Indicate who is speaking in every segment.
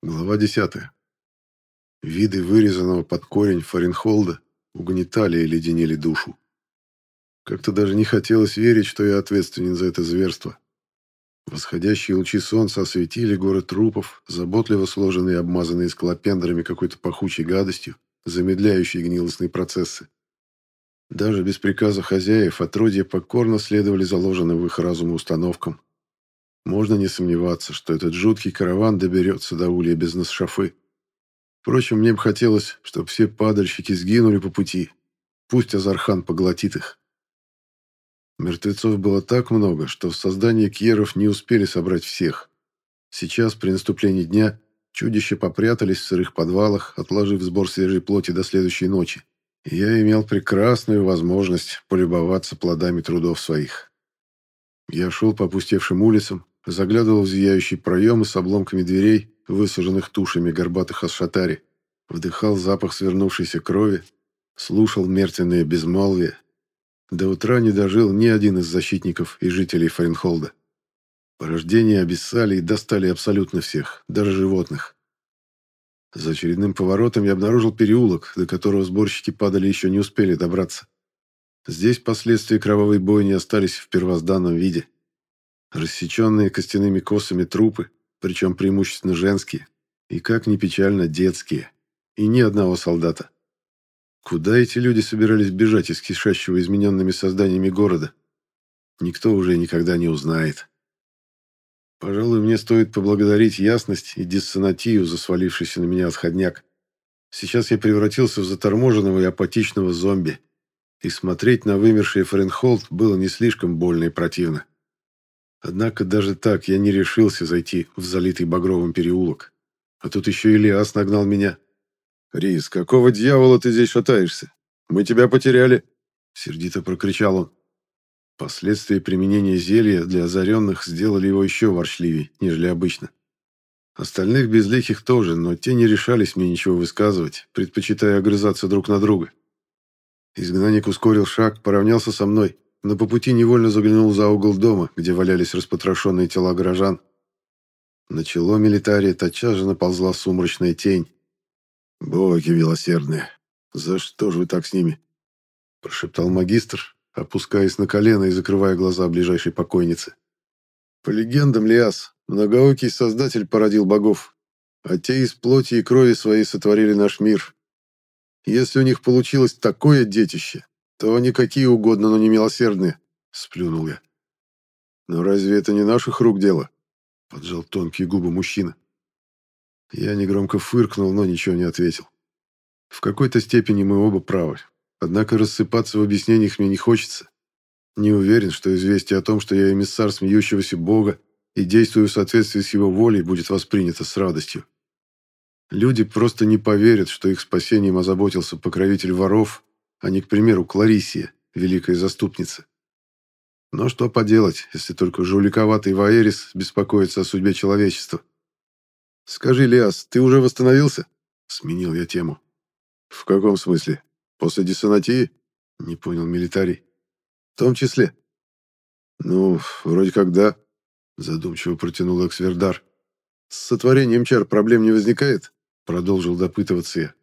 Speaker 1: Глава 10. Виды вырезанного под корень Фаренхолда угнетали и леденели душу. Как-то даже не хотелось верить, что я ответственен за это зверство. Восходящие лучи солнца осветили горы трупов, заботливо сложенные и обмазанные скалопендрами какой-то пахучей гадостью, замедляющей гнилостные процессы. Даже без приказа хозяев отродья покорно следовали заложенным в их разуму установкам, можно не сомневаться, что этот жуткий караван доберется до улья без насшафы. Впрочем, мне бы хотелось, чтобы все падальщики сгинули по пути. Пусть Азархан поглотит их. Мертвецов было так много, что в создании кьеров не успели собрать всех. Сейчас, при наступлении дня, чудища попрятались в сырых подвалах, отложив сбор свежей плоти до следующей ночи. И я имел прекрасную возможность полюбоваться плодами трудов своих. Я шел по опустевшим улицам, заглядывал в зияющий проемы с обломками дверей, высаженных тушами горбатых асшатари, вдыхал запах свернувшейся крови, слушал мертвенное безмолвие. До утра не дожил ни один из защитников и жителей Фаренхолда. Порождения обессали и достали абсолютно всех, даже животных. За очередным поворотом я обнаружил переулок, до которого сборщики падали еще не успели добраться. Здесь последствия кровавой бойни остались в первозданном виде. Рассеченные костяными косами трупы, причем преимущественно женские, и, как ни печально, детские. И ни одного солдата. Куда эти люди собирались бежать из кишащего измененными созданиями города? Никто уже никогда не узнает. Пожалуй, мне стоит поблагодарить ясность и диссонатию за свалившийся на меня отходняк. Сейчас я превратился в заторможенного и апатичного зомби, и смотреть на вымерший Френхолд было не слишком больно и противно. Однако даже так я не решился зайти в залитый багровым переулок. А тут еще Ильяс нагнал меня. «Рис, какого дьявола ты здесь шатаешься? Мы тебя потеряли!» Сердито прокричал он. Последствия применения зелья для озаренных сделали его еще ворчливее, нежели обычно. Остальных безликих тоже, но те не решались мне ничего высказывать, предпочитая огрызаться друг на друга. Изгнанник ускорил шаг, поравнялся со мной но по пути невольно заглянул за угол дома, где валялись распотрошенные тела горожан. На чело милитария тотчас же наползла сумрачная тень. «Боги милосердные, за что же вы так с ними?» прошептал магистр, опускаясь на колено и закрывая глаза ближайшей покойницы. По легендам Лиас, многоокий создатель породил богов, а те из плоти и крови своей сотворили наш мир. Если у них получилось такое детище, то они какие угодно, но не милосердные, сплюнул я. Но разве это не наших рук дело? Поджал тонкие губы мужчина. Я негромко фыркнул, но ничего не ответил. В какой-то степени мы оба правы. Однако рассыпаться в объяснениях мне не хочется. Не уверен, что известие о том, что я эмиссар смеющегося Бога и действую в соответствии с его волей, будет воспринято с радостью. Люди просто не поверят, что их спасением озаботился покровитель воров а не, к примеру, Кларисия, великая заступница. Но что поделать, если только жуликоватый Ваерис беспокоится о судьбе человечества? «Скажи, Лиас, ты уже восстановился?» Сменил я тему. «В каком смысле? После диссонатии?» Не понял милитарий. «В том числе?» «Ну, вроде как да», задумчиво протянул Эксвердар. «С сотворением чар проблем не возникает?» Продолжил допытываться я.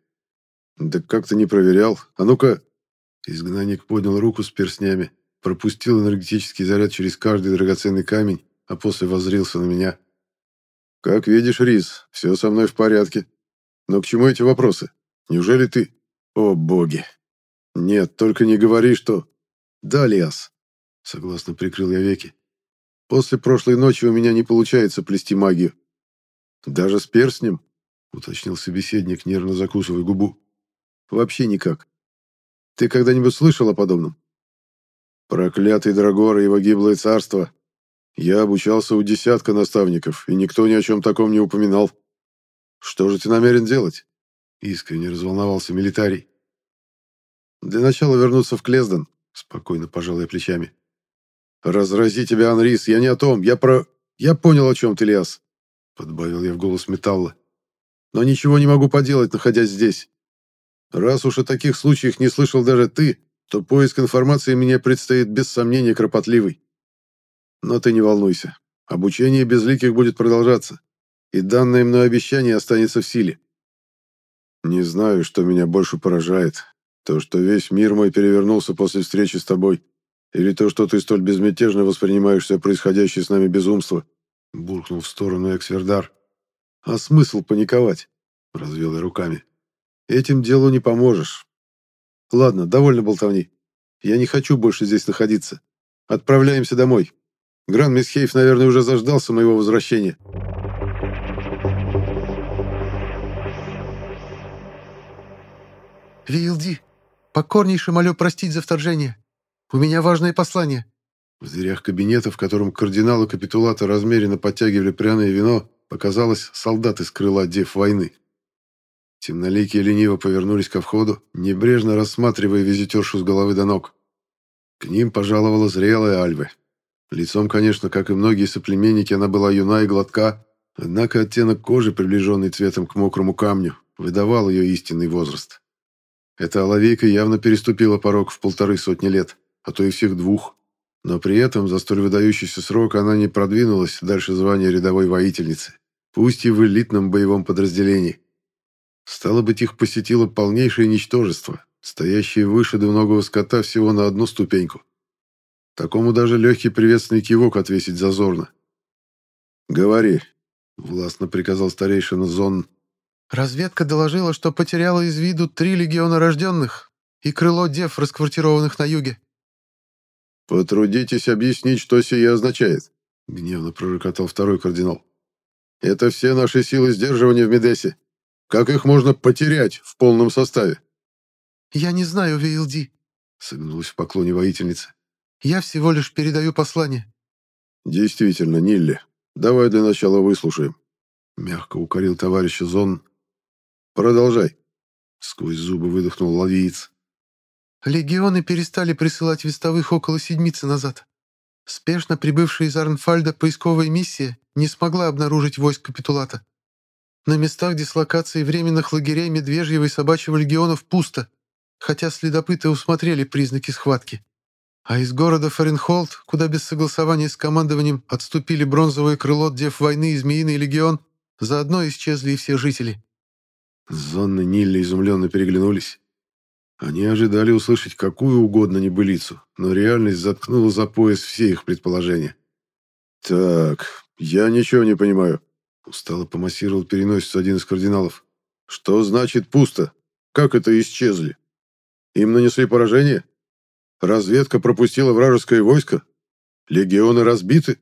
Speaker 1: «Да как-то не проверял. А ну-ка...» Изгнанник поднял руку с перстнями, пропустил энергетический заряд через каждый драгоценный камень, а после воззрился на меня. «Как видишь, Рис, все со мной в порядке. Но к чему эти вопросы? Неужели ты...» «О, боги!» «Нет, только не говори, что...» «Да, Лиас», — согласно прикрыл я веки. «После прошлой ночи у меня не получается плести магию». «Даже с перстнем?» — уточнил собеседник, нервно закусывая губу. Вообще никак. Ты когда-нибудь слышал о подобном? Проклятый Драгор и его гиблое царство. Я обучался у десятка наставников, и никто ни о чем таком не упоминал. Что же ты намерен делать? Искренне разволновался милитарий. Для начала вернуться в Клезден, спокойно пожал я плечами. Разрази тебя, Анрис, я не о том, я про... Я понял, о чем ты, Лиас. Подбавил я в голос металла. Но ничего не могу поделать, находясь здесь. Раз уж о таких случаях не слышал даже ты, то поиск информации мне предстоит без сомнения кропотливый. Но ты не волнуйся. Обучение безликих будет продолжаться. и данное мной обещание останется в силе. Не знаю, что меня больше поражает. То, что весь мир мой перевернулся после встречи с тобой, или то, что ты столь безмятежно воспринимаешь все происходящее с нами безумство, буркнул в сторону Эксвердар. А смысл паниковать? Развел я руками. Этим делу не поможешь. Ладно, довольно болтовни. Я не хочу больше здесь находиться. Отправляемся домой. Гран Мисхейф, наверное, уже заждался моего возвращения.
Speaker 2: «Вилди, покорнейше молю простить за вторжение. У меня важное послание».
Speaker 1: В дверях кабинета, в котором кардинал и капитулата размеренно подтягивали пряное вино, показалось солдаты с крыла дев войны. Темноликие лениво повернулись ко входу, небрежно рассматривая визитершу с головы до ног. К ним пожаловала зрелая Альве. Лицом, конечно, как и многие соплеменники, она была юна и гладка, однако оттенок кожи, приближенный цветом к мокрому камню, выдавал ее истинный возраст. Эта оловейка явно переступила порог в полторы сотни лет, а то и всех двух. Но при этом за столь выдающийся срок она не продвинулась дальше звания рядовой воительницы, пусть и в элитном боевом подразделении. Стало быть, их посетило полнейшее ничтожество, стоящее выше двуногого скота всего на одну ступеньку. Такому даже легкий приветственный кивок отвесить зазорно. «Говори», — властно приказал старейшина Зон,
Speaker 2: Разведка доложила, что потеряла из виду три легиона рожденных и крыло дев, расквартированных на юге.
Speaker 1: «Потрудитесь объяснить, что сие означает», — гневно пророкотал второй кардинал. «Это все наши силы сдерживания в Медесе. Как их можно потерять в полном составе?»
Speaker 2: «Я не знаю, Вейлди», — согнулась в поклоне воительница. «Я всего лишь передаю послание».
Speaker 1: «Действительно, Нилли, давай для начала выслушаем», — мягко укорил товарища Зон, «Продолжай», — сквозь зубы выдохнул лавиец.
Speaker 2: «Легионы перестали присылать вестовых около седмицы назад. Спешно прибывшая из Арнфальда поисковая миссия не смогла обнаружить войск капитулата. На местах дислокации временных лагерей Медвежьего и Собачьего легионов пусто, хотя следопыты усмотрели признаки схватки. А из города Фаренхолд, куда без согласования с командованием отступили бронзовое крыло Дев войны и Змеиный легион, заодно исчезли и все жители.
Speaker 1: Зонны Нилли изумленно переглянулись. Они ожидали услышать какую угодно небылицу, но реальность заткнула за пояс все их предположения. «Так, я ничего не понимаю», — устало помассировал переносицу один из кардиналов. «Что значит пусто? Как это исчезли? Им нанесли поражение? Разведка пропустила вражеское войско? Легионы разбиты?»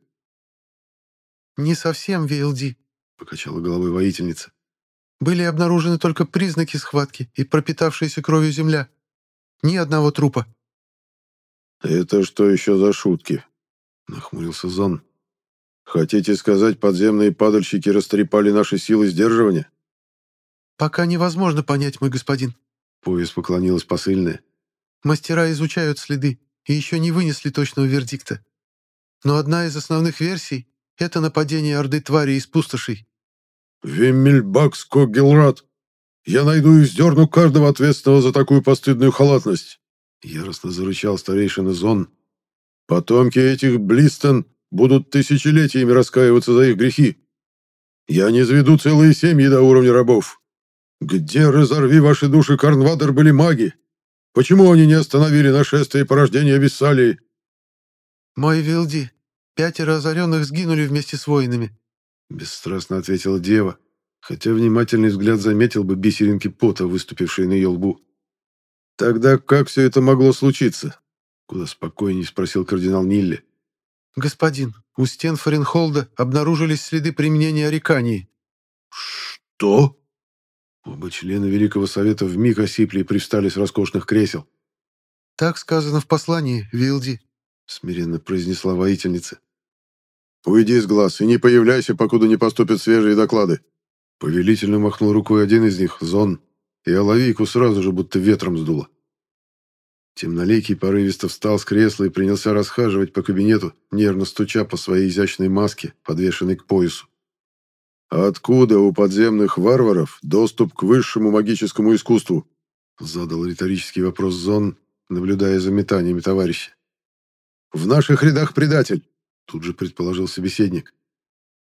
Speaker 2: «Не совсем, VLD», — покачала головой воительница. Были обнаружены только признаки схватки и пропитавшаяся кровью земля. Ни одного трупа.
Speaker 1: «Это что еще за шутки?» — нахмурился Зон. «Хотите сказать, подземные падальщики растрепали наши силы сдерживания?»
Speaker 2: «Пока невозможно понять, мой господин», —
Speaker 1: пояс поклонилась посыльная.
Speaker 2: «Мастера изучают следы и еще не вынесли точного вердикта. Но одна из основных версий — это нападение орды твари из пустошей.
Speaker 1: «Виммельбакс Когелрат! Я найду и сдерну каждого ответственного за такую постыдную халатность!» Яростно зарычал старейшина Зон. «Потомки этих Блистон будут тысячелетиями раскаиваться за их грехи. Я не заведу целые семьи до уровня рабов. Где, разорви ваши души, Карнвадер, были маги? Почему они не остановили нашествие и порождение Виссалии?»
Speaker 2: «Мой Вилди, пятеро озаренных сгинули вместе с воинами»,
Speaker 1: Бесстрастно ответила дева, хотя внимательный взгляд заметил бы бисеринки пота, выступившие на ее лбу. «Тогда как все это могло случиться?» Куда спокойнее спросил кардинал Нилли.
Speaker 2: «Господин, у стен Фаренхолда обнаружились следы применения орекании».
Speaker 1: «Что?» Оба члена Великого Совета вмиг осипли и привстали с роскошных кресел.
Speaker 2: «Так сказано в послании, Вилди», —
Speaker 1: смиренно произнесла воительница. «Уйди с глаз и не появляйся, покуда не поступят свежие доклады». Повелительно махнул рукой один из них, Зон, и Оловейку сразу же будто ветром сдуло. Темноликий порывисто встал с кресла и принялся расхаживать по кабинету, нервно стуча по своей изящной маске, подвешенной к поясу. «Откуда у подземных варваров доступ к высшему магическому искусству?» задал риторический вопрос Зон, наблюдая за метаниями товарища. «В наших рядах предатель!» Тут же предположил собеседник.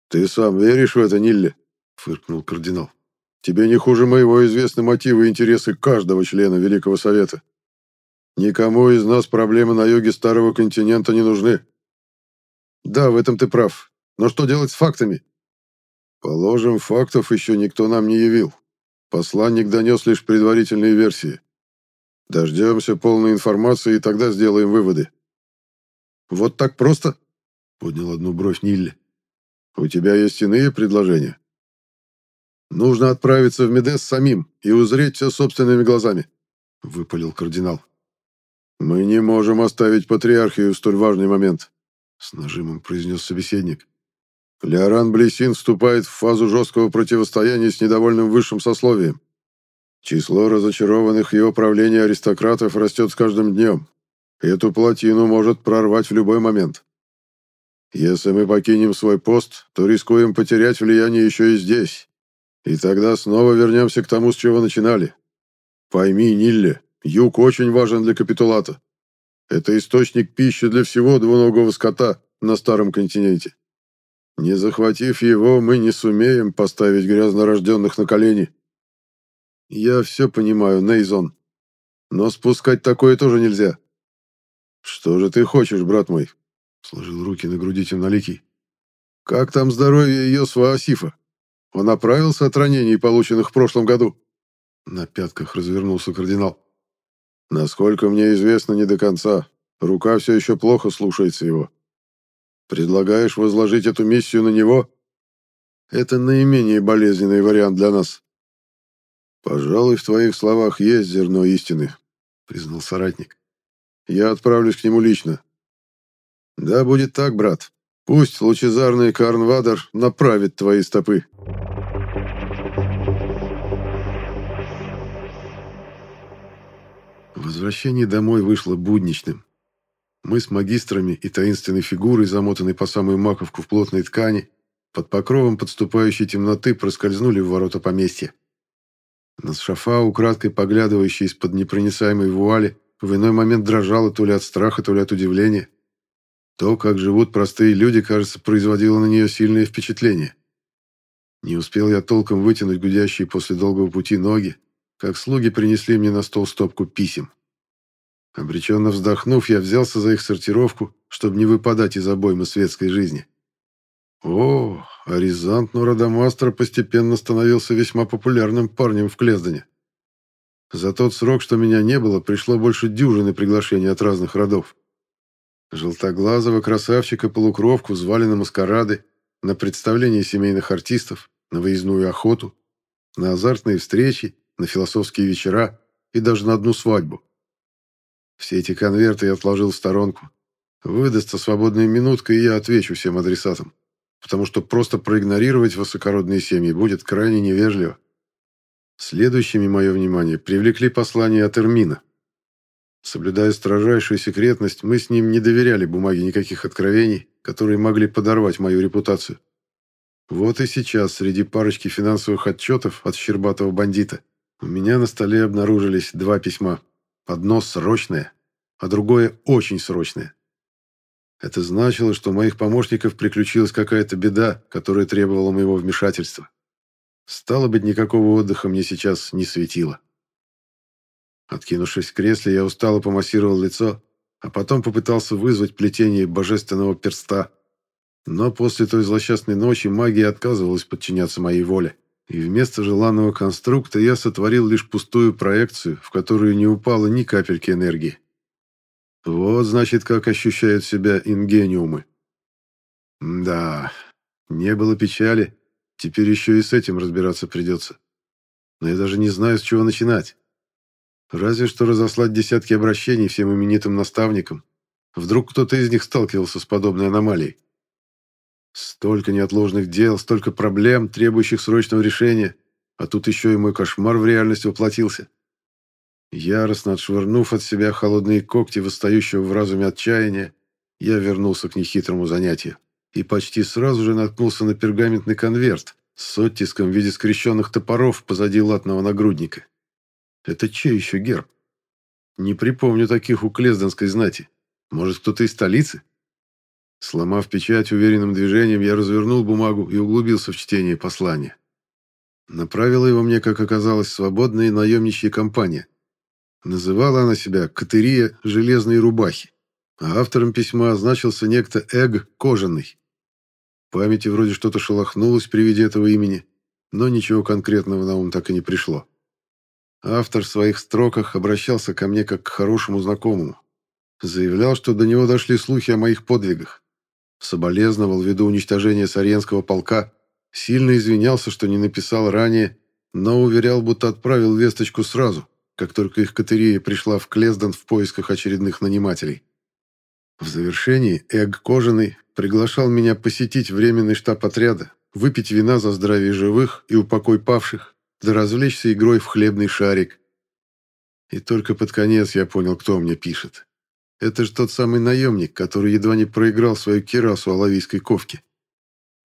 Speaker 1: «Ты сам веришь в это, Нилли?» фыркнул кардинал. «Тебе не хуже моего известны мотивы и интересы каждого члена Великого Совета. Никому из нас проблемы на юге Старого континента не нужны. Да, в этом ты прав. Но что делать с фактами? Положим, фактов еще никто нам не явил. Посланник донес лишь предварительные версии. Дождемся полной информации и тогда сделаем выводы. Вот так просто? Поднял одну бровь Нилли. У тебя есть иные предложения? Нужно отправиться в Медес самим и узреть все собственными глазами, выпалил кардинал. Мы не можем оставить патриархию в столь важный момент, с нажимом произнес собеседник. Леоран Блесин вступает в фазу жесткого противостояния с недовольным высшим сословием. Число разочарованных его правления аристократов растет с каждым днем. Эту плотину может прорвать в любой момент. Если мы покинем свой пост, то рискуем потерять влияние еще и здесь. И тогда снова вернемся к тому, с чего начинали. Пойми, Нилле, юг очень важен для капитулата. Это источник пищи для всего двуногого скота на Старом континенте. Не захватив его, мы не сумеем поставить грязнорожденных на колени. Я все понимаю, Нейзон. Но спускать такое тоже нельзя. Что же ты хочешь, брат мой? Сложил руки на груди темноликий. Как там здоровье Йосва Асифа? Он оправился от ранений, полученных в прошлом году? На пятках развернулся кардинал. Насколько мне известно, не до конца. Рука все еще плохо слушается его. Предлагаешь возложить эту миссию на него? Это наименее болезненный вариант для нас. Пожалуй, в твоих словах есть зерно истины, признал соратник. Я отправлюсь к нему лично. Да будет так, брат. Пусть лучезарный Карнвадер направит твои стопы. Возвращение домой вышло будничным. Мы с магистрами и таинственной фигурой, замотанной по самую маковку в плотной ткани, под покровом подступающей темноты проскользнули в ворота поместья. Насшафа, украдкой поглядывающая из-под непроницаемой вуали, в иной момент дрожала то ли от страха, то ли от удивления. То, как живут простые люди, кажется, производило на нее сильное впечатление. Не успел я толком вытянуть гудящие после долгого пути ноги, как слуги принесли мне на стол стопку писем. Обреченно вздохнув, я взялся за их сортировку, чтобы не выпадать из обоймы светской жизни. О, Аризант Нурадамастра постепенно становился весьма популярным парнем в Клездане. За тот срок, что меня не было, пришло больше дюжины приглашений от разных родов. Желтоглазого красавчика-полукровку звали на маскарады, на представление семейных артистов, на выездную охоту, на азартные встречи, на философские вечера и даже на одну свадьбу. Все эти конверты я отложил в сторонку. Выдастся свободная минутка, и я отвечу всем адресатам. Потому что просто проигнорировать высокородные семьи будет крайне невежливо. Следующими мое внимание привлекли послание от Эрмина. Соблюдая строжайшую секретность, мы с ним не доверяли бумаге никаких откровений, которые могли подорвать мою репутацию. Вот и сейчас, среди парочки финансовых отчетов от щербатого бандита, у меня на столе обнаружились два письма. Одно срочное, а другое очень срочное. Это значило, что у моих помощников приключилась какая-то беда, которая требовала моего вмешательства. Стало быть, никакого отдыха мне сейчас не светило. Откинувшись в кресле, я устало помассировал лицо, а потом попытался вызвать плетение божественного перста. Но после той злосчастной ночи магия отказывалась подчиняться моей воле и вместо желанного конструкта я сотворил лишь пустую проекцию, в которую не упало ни капельки энергии. Вот, значит, как ощущают себя ингениумы. Да, не было печали, теперь еще и с этим разбираться придется. Но я даже не знаю, с чего начинать. Разве что разослать десятки обращений всем именитым наставникам. Вдруг кто-то из них сталкивался с подобной аномалией. Столько неотложных дел, столько проблем, требующих срочного решения, а тут еще и мой кошмар в реальность воплотился. Яростно отшвырнув от себя холодные когти, восстающего в разуме отчаяния, я вернулся к нехитрому занятию и почти сразу же наткнулся на пергаментный конверт с оттиском в виде скрещенных топоров позади латного нагрудника. Это чей еще герб? Не припомню таких у Клезденской знати. Может, кто-то из столицы? Сломав печать уверенным движением, я развернул бумагу и углубился в чтение послания. Направила его мне, как оказалось, свободная наемничья компания. Называла она себя «Катерия железной рубахи», а автором письма значился некто Эг Кожаный. В памяти вроде что-то шелохнулось при виде этого имени, но ничего конкретного на ум так и не пришло. Автор в своих строках обращался ко мне как к хорошему знакомому. Заявлял, что до него дошли слухи о моих подвигах. Соболезновал ввиду уничтожения Сарьенского полка, сильно извинялся, что не написал ранее, но уверял, будто отправил весточку сразу, как только их катерия пришла в Клезден в поисках очередных нанимателей. В завершении Эг Кожаный приглашал меня посетить временный штаб отряда, выпить вина за здравие живых и упокой павших, да развлечься игрой в хлебный шарик. И только под конец я понял, кто мне пишет. Это же тот самый наемник, который едва не проиграл свою кирасу Алавийской ковке.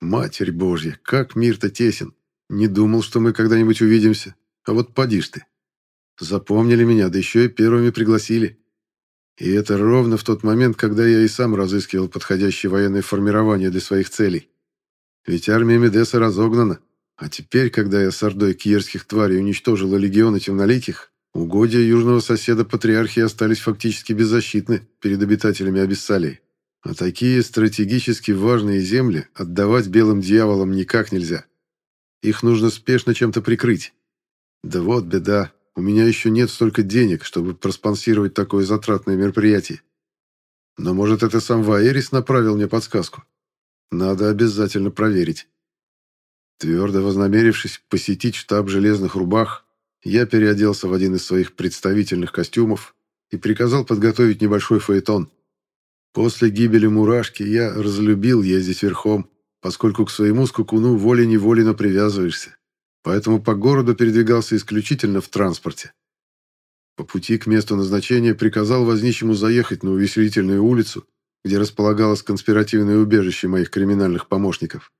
Speaker 1: Матерь Божья, как мир-то тесен. Не думал, что мы когда-нибудь увидимся. А вот поди ты. Запомнили меня, да еще и первыми пригласили. И это ровно в тот момент, когда я и сам разыскивал подходящее военное формирование для своих целей. Ведь армия Медеса разогнана. А теперь, когда я с ордой киерских тварей уничтожила легионы темноликих, угодья южного соседа патриархии остались фактически беззащитны перед обитателями Абиссалии. А такие стратегически важные земли отдавать белым дьяволам никак нельзя. Их нужно спешно чем-то прикрыть. Да вот беда, у меня еще нет столько денег, чтобы проспонсировать такое затратное мероприятие. Но может это сам Ваерис направил мне подсказку? Надо обязательно проверить. Твердо вознамерившись посетить штаб железных рубах, я переоделся в один из своих представительных костюмов и приказал подготовить небольшой фаэтон. После гибели мурашки я разлюбил ездить верхом, поскольку к своему скакуну волей-неволей привязываешься поэтому по городу передвигался исключительно в транспорте. По пути к месту назначения приказал возничему заехать на увеселительную улицу, где располагалось конспиративное убежище моих криминальных помощников.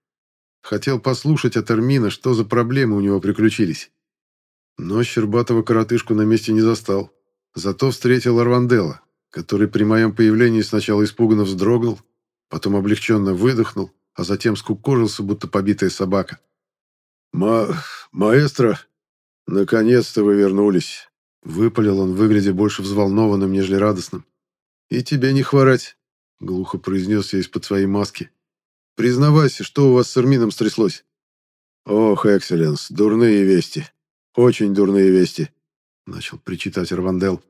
Speaker 1: Хотел послушать от Армина, что за проблемы у него приключились. Но Щербатого коротышку на месте не застал. Зато встретил Арвандела, который при моем появлении сначала испуганно вздрогнул, потом облегченно выдохнул, а затем скукожился, будто побитая собака.
Speaker 3: «Ма... маэстро, наконец-то вы вернулись!»
Speaker 1: Выпалил он, выглядя больше взволнованным, нежели радостным. «И тебе не хворать!» — глухо произнес я из-под своей маски. «Признавайся, что у вас с Армином стряслось?»
Speaker 3: «Ох, экселленс, дурные вести. Очень дурные вести!»
Speaker 1: — начал причитать Арвандел.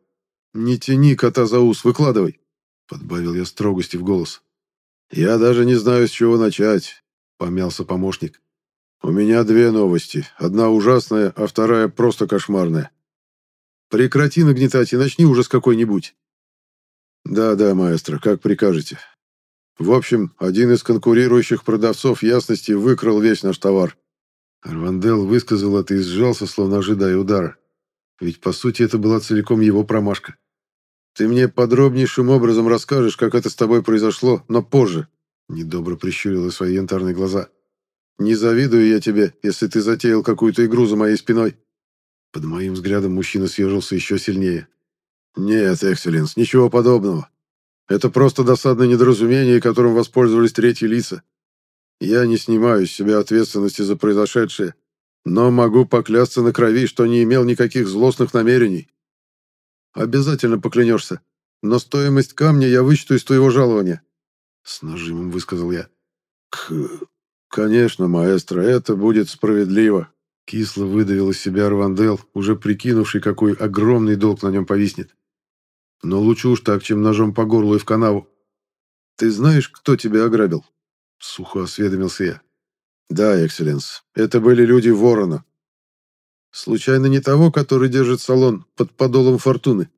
Speaker 1: «Не тяни кота за ус, выкладывай!» — подбавил я строгости в голос.
Speaker 3: «Я даже не знаю, с чего начать», — помялся помощник. «У меня две новости. Одна ужасная, а вторая просто кошмарная».
Speaker 1: «Прекрати нагнетать и начни уже с какой-нибудь».
Speaker 3: «Да-да, маэстро, как прикажете. В общем, один из конкурирующих продавцов ясности выкрал весь наш товар».
Speaker 1: Арвандел высказал это и сжался, словно ожидая удара. Ведь, по сути, это была целиком его промашка. «Ты мне подробнейшим образом расскажешь, как это с тобой произошло, но позже», — недобро прищурила свои янтарные глаза. Не завидую я тебе, если ты затеял какую-то игру за моей спиной». Под моим взглядом мужчина съежился еще сильнее.
Speaker 3: «Нет, Экселленс, ничего подобного. Это просто досадное недоразумение, которым воспользовались третьи лица. Я не снимаю с себя ответственности за произошедшее, но могу поклясться на крови, что не имел никаких злостных намерений. Обязательно поклянешься, но стоимость камня я вычту из твоего жалования», — с нажимом высказал я. «К... «Конечно, маэстро, это будет справедливо», —
Speaker 1: кисло выдавил из себя Арвандел, уже прикинувший, какой огромный долг на нем повиснет. «Но лучше уж так, чем ножом по горлу и в канаву. Ты знаешь, кто тебя ограбил?» — сухо осведомился я.
Speaker 3: «Да, экселленс, это были люди Ворона».
Speaker 1: «Случайно не того, который держит салон под подолом фортуны?»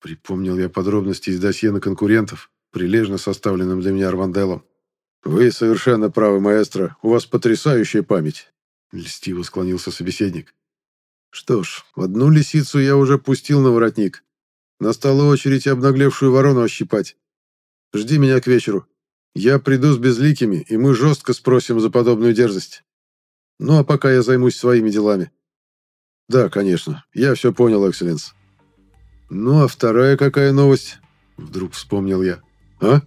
Speaker 1: Припомнил я подробности из досье на конкурентов, прилежно составленным для меня Арванделом.
Speaker 3: «Вы совершенно правы, маэстро. У вас потрясающая память», —
Speaker 1: льстиво склонился собеседник. «Что ж, одну лисицу я уже пустил на воротник. Настала очередь обнаглевшую ворону ощипать. Жди меня к вечеру. Я приду с безликими, и мы жестко спросим за подобную дерзость. Ну, а пока я займусь своими делами». «Да, конечно. Я все понял, экселленс». «Ну, а вторая какая новость?» Вдруг вспомнил я. «А?»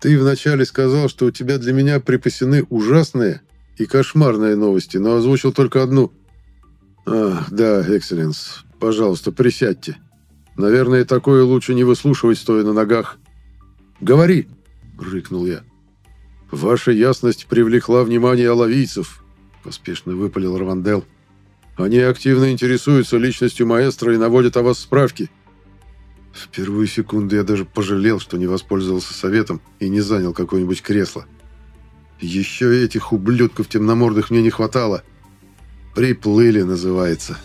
Speaker 1: Ты вначале сказал, что у тебя для меня припасены ужасные и кошмарные новости, но озвучил только одну.
Speaker 3: «Ах, да, Экселленс, пожалуйста, присядьте. Наверное, такое лучше не выслушивать, стоя на ногах. Говори!» — рыкнул я. «Ваша ясность привлекла внимание оловийцев», — поспешно выпалил Равандел. «Они активно интересуются личностью маэстро и наводят о вас справки».
Speaker 1: В первую секунду я даже пожалел, что не воспользовался советом и не занял какое-нибудь кресло. Еще этих ублюдков темномордых мне не хватало. Приплыли, называется.